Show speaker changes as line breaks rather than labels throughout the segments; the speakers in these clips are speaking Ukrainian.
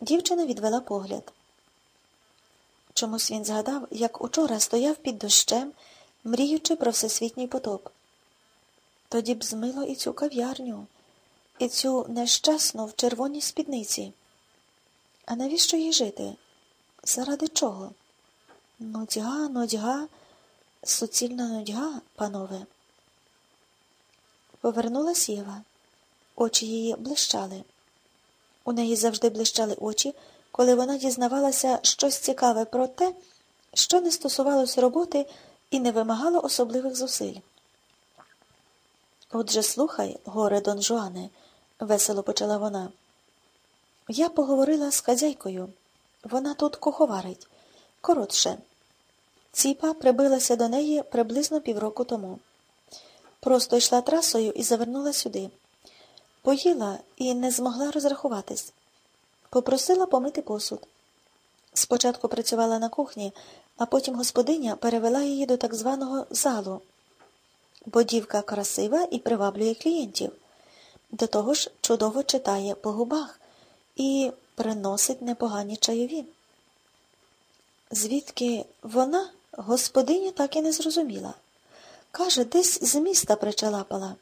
Дівчина відвела погляд. Чомусь він згадав, як учора стояв під дощем, мріючи про всесвітній потоп. Тоді б змило і цю кав'ярню, і цю нещасну в червоній спідниці. А навіщо їй жити? Заради чого? Нудьга, нудьга, суцільна нудьга, панове. Повернулась Єва. Очі її блищали. У неї завжди блищали очі, коли вона дізнавалася щось цікаве про те, що не стосувалось роботи і не вимагало особливих зусиль. Отже, слухай, горе Дон Жуане, весело почала вона. Я поговорила з хазяйкою. Вона тут куховарить. Коротше, ціпа прибилася до неї приблизно півроку тому. Просто йшла трасою і завернула сюди. Поїла і не змогла розрахуватись. Попросила помити посуд. Спочатку працювала на кухні, а потім господиня перевела її до так званого залу, бо дівка красива і приваблює клієнтів. До того ж чудово читає по губах і приносить непогані чайові. Звідки вона господиня так і не зрозуміла. Каже, десь з міста причалапала.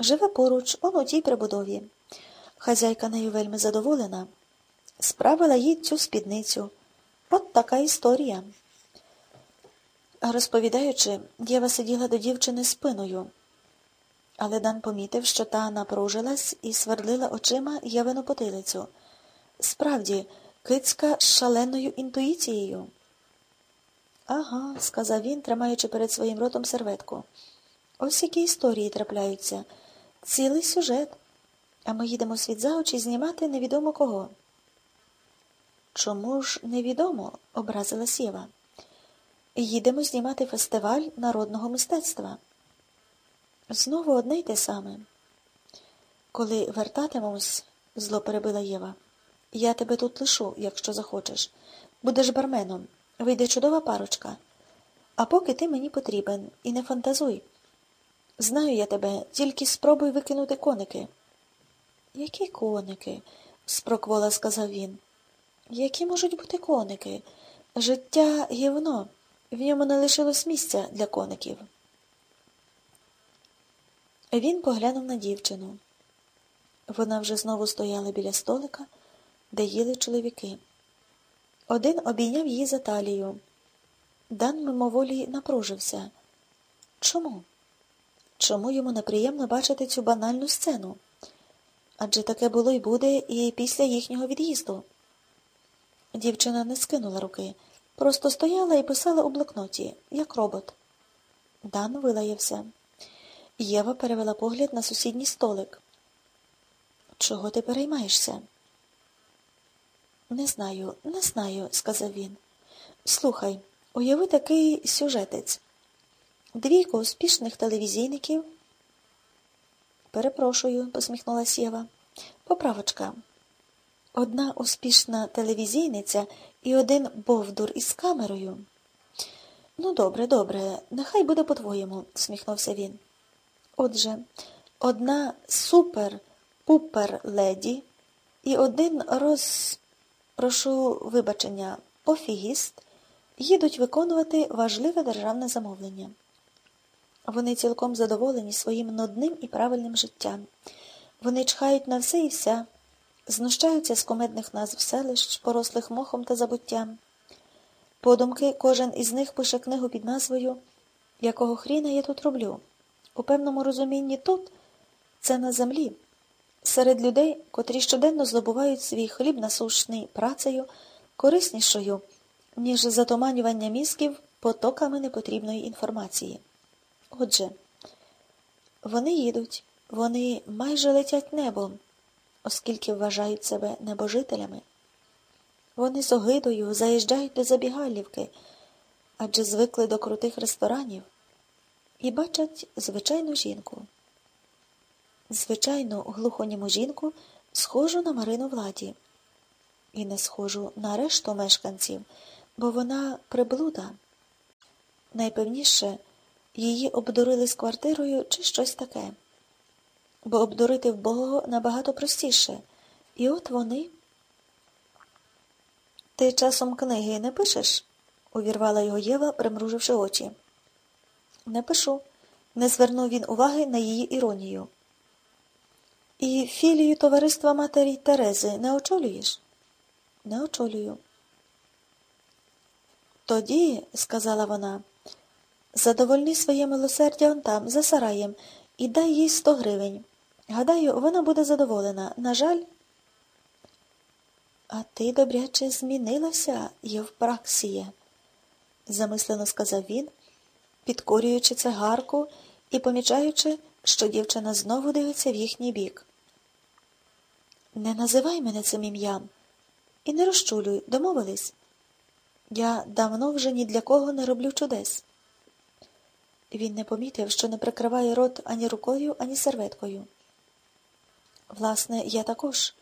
Живе поруч, он у тій прибудові. Хазяйка нею вельми задоволена. Справила їй цю спідницю. От така історія. Розповідаючи, Єва сиділа до дівчини спиною, але Дан помітив, що та напружилась і свердлила очима Євину потилицю. Справді, кицька з шаленою інтуїцією. Ага, сказав він, тримаючи перед своїм ротом серветку. Ось які історії трапляються. Цілий сюжет. А ми їдемо світ за очі знімати невідомо кого. Чому ж невідомо? образилась Єва. Їдемо знімати фестиваль народного мистецтва. Знову одне й те саме. Коли вертатимемось, зло перебила Єва, я тебе тут лишу, якщо захочеш. Будеш барменом. Вийде чудова парочка. А поки ти мені потрібен, і не фантазуй. Знаю я тебе, тільки спробуй викинути коники. Які коники? спроквола сказав він. Які можуть бути коники? Життя гівно, в ньому не лишилось місця для коників. Він поглянув на дівчину. Вона вже знову стояла біля столика, де їли чоловіки. Один обійняв її за талію. Дан мимоволі напружився. Чому? Чому йому неприємно бачити цю банальну сцену? Адже таке було й буде і після їхнього від'їзду. Дівчина не скинула руки, просто стояла і писала у блокноті, як робот. Дан вилаявся. Єва перевела погляд на сусідній столик. Чого ти переймаєшся? Не знаю, не знаю, сказав він. Слухай, уяви такий сюжетець. Двійко успішних телевізійників. Перепрошую, посміхнулася Єва. Поправочка. Одна успішна телевізійниця і один бовдур із камерою. Ну, добре, добре, нехай буде по-твоєму, сміхнувся він. Отже, одна супер-пупер леді і один роз. прошу вибачення, пофігіст їдуть виконувати важливе державне замовлення. Вони цілком задоволені своїм нудним і правильним життям. Вони чхають на все і вся, знущаються з комедних назв селищ, порослих мохом та забуттям. Подумки кожен із них пише книгу під назвою Якого хріна я тут роблю? У певному розумінні тут це на землі, серед людей, котрі щоденно здобувають свій хліб насушний працею, кориснішою, ніж затуманювання мізків потоками непотрібної інформації. Отже, вони їдуть, вони майже летять небом, оскільки вважають себе небожителями. Вони з огидою заїжджають до забігалівки, адже звикли до крутих ресторанів, і бачать звичайну жінку. Звичайну глухоніму жінку, схожу на Марину владі, і не схожу на решту мешканців, бо вона приблуда. Найпевніше, її обдурили з квартирою чи щось таке. Бо обдурити вбогого набагато простіше. І от вони, Ти часом книги не пишеш? увірвала його Єва, примруживши очі. Не пишу. Не звернув він уваги на її іронію. І філію товариства матері Терези не очолюєш? Не очолюю. Тоді, сказала вона, задовольни своє милосердя он там, за сараєм, і дай їй сто гривень. Гадаю, вона буде задоволена. На жаль. А ти добряче змінилася, Євпраксіє, замислено сказав він, підкорюючи цигарку і помічаючи, що дівчина знову дивиться в їхній бік. Не називай мене цим ім'ям і не розчулюй, домовились. Я давно вже ні для кого не роблю чудес. Він не помітив, що не прикриває рот ані рукою, ані серветкою. Власне, я також,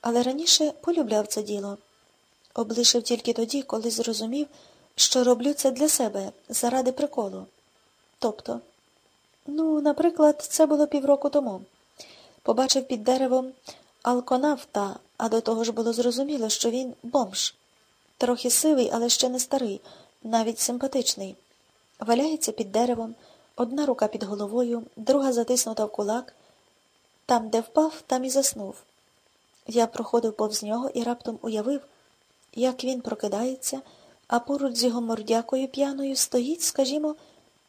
але раніше полюбляв це діло. Облишив тільки тоді, коли зрозумів, що роблю це для себе, заради приколу. Тобто, ну, наприклад, це було півроку тому. Побачив під деревом алконавта, а до того ж було зрозуміло, що він бомж. Трохи сивий, але ще не старий, навіть симпатичний. Валяється під деревом, одна рука під головою, друга затиснута в кулак. Там, де впав, там і заснув. Я проходив повз нього і раптом уявив, як він прокидається, а поруч з його мордякою п'яною стоїть, скажімо,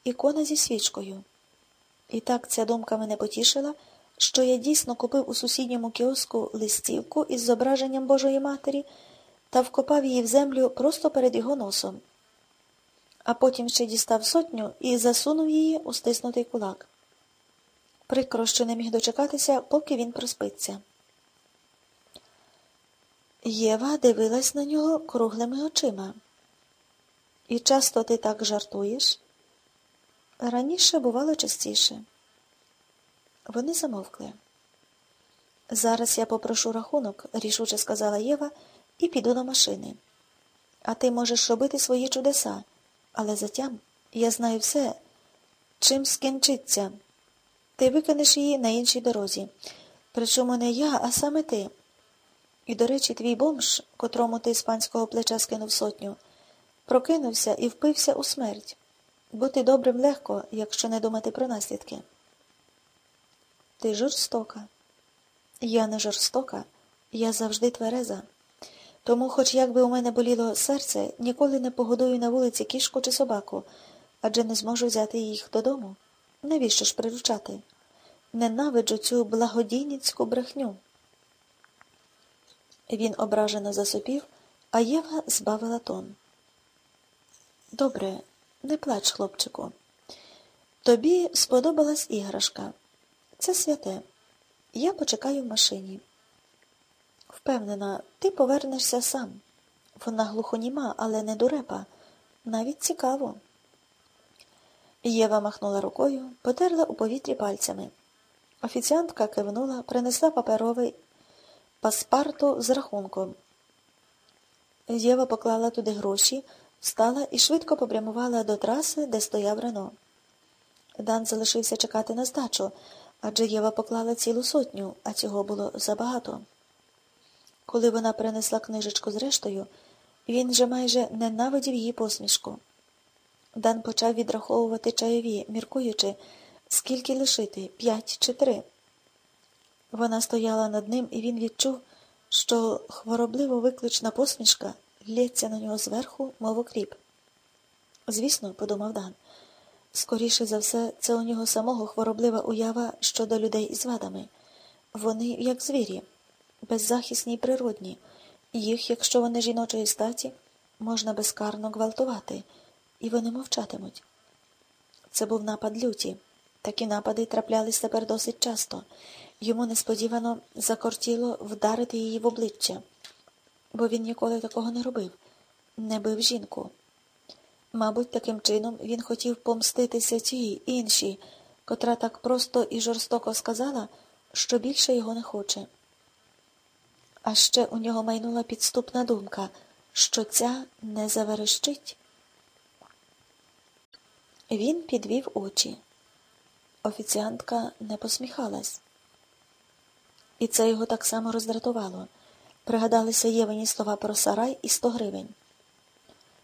ікона зі свічкою. І так ця думка мене потішила, що я дійсно купив у сусідньому кіоску листівку із зображенням Божої Матері та вкопав її в землю просто перед його носом, а потім ще дістав сотню і засунув її у стиснутий кулак. Прикро, що не міг дочекатися, поки він проспиться. Єва дивилась на нього круглими очима. І часто ти так жартуєш? Раніше бувало частіше. Вони замовкли. Зараз я попрошу рахунок, рішуче сказала Єва, і піду до машини. А ти можеш робити свої чудеса, але затям я знаю все, чим скінчиться. Ти викинеш її на іншій дорозі. Причому не я, а саме ти. І, до речі, твій бомж, котрому ти з панського плеча скинув сотню, прокинувся і впився у смерть. Бути добрим легко, якщо не думати про наслідки. Ти жорстока. Я не жорстока, я завжди твереза. Тому, хоч як би у мене боліло серце, ніколи не погодую на вулиці кішку чи собаку, адже не зможу взяти їх додому. Навіщо ж приручати? Ненавиджу цю благодійницьку брехню. Він ображено засопів, а Єва збавила тон. Добре, не плач, хлопчику. Тобі сподобалась іграшка. Це святе. Я почекаю в машині. Впевнена, ти повернешся сам. Вона глухоніма, але не дурепа. Навіть цікаво. Єва махнула рукою, потерла у повітрі пальцями. Офіціантка кивнула, принесла паперовий паспарту з рахунком. Єва поклала туди гроші, встала і швидко попрямувала до траси, де стояв Рено. Дан залишився чекати на здачу, адже Єва поклала цілу сотню, а цього було забагато. Коли вона принесла книжечку з рештою, він вже майже ненавидів її посмішку. Дан почав відраховувати чайові, міркуючи, скільки лишити п'ять чи три. Вона стояла над ним, і він відчув, що хворобливо виклична посмішка лється на нього зверху, мов окріп. Звісно, подумав Дан, скоріше за все, це у нього самого хвороблива уява щодо людей із вадами. Вони, як звірі, беззахисні й природні, їх, якщо вони жіночої статі, можна безкарно гвалтувати, і вони мовчатимуть. Це був напад люті. Такі напади траплялись тепер досить часто. Йому несподівано закортіло вдарити її в обличчя, бо він ніколи такого не робив, не бив жінку. Мабуть, таким чином він хотів помститися тій іншій, котра так просто і жорстоко сказала, що більше його не хоче. А ще у нього майнула підступна думка, що ця не заверещить. Він підвів очі. Офіціантка не посміхалась. І це його так само роздратувало. Пригадалися Євені слова про сарай і сто гривень.